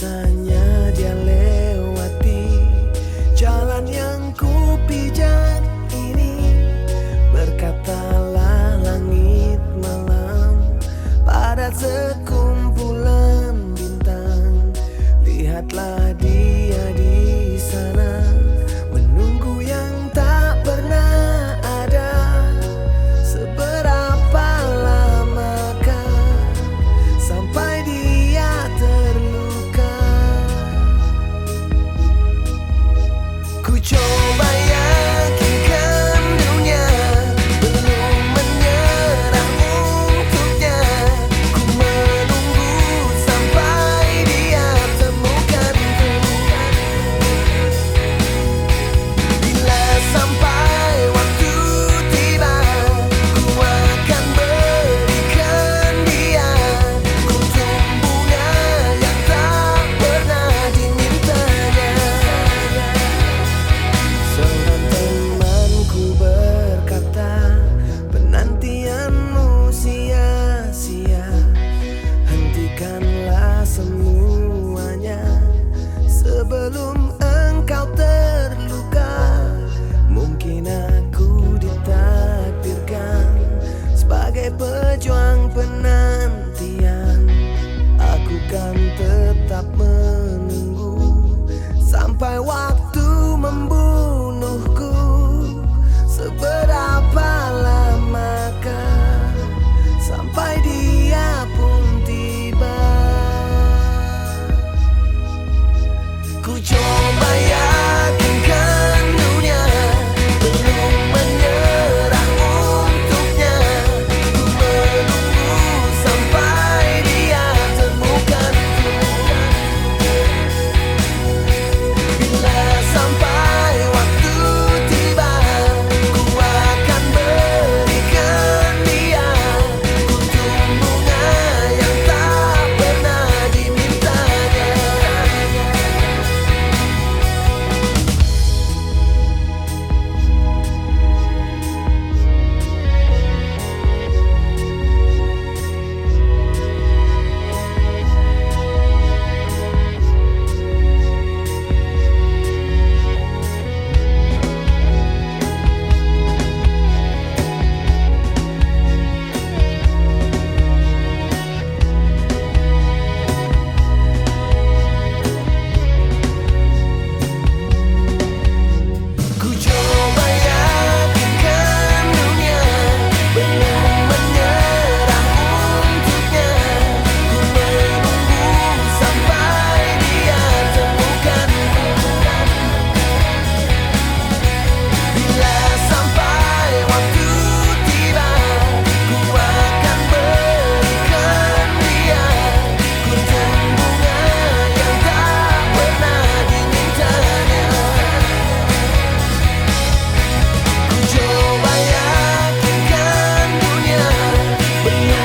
Biasanya dia lewati jalan yang ku pijak ini. Berkatalah langit malam pada sekumpulan bintang. Lihatlah be